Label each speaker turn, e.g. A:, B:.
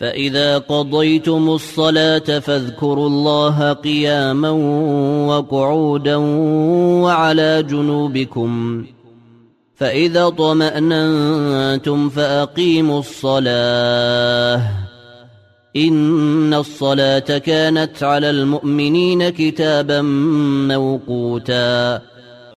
A: فإذا قضيتم الصلاة فاذكروا الله قياما وقعودا وعلى جنوبكم. فإذا طمأننتم فأقيموا الصلاة. إن الصلاة كانت على المؤمنين كتابا موقوتا.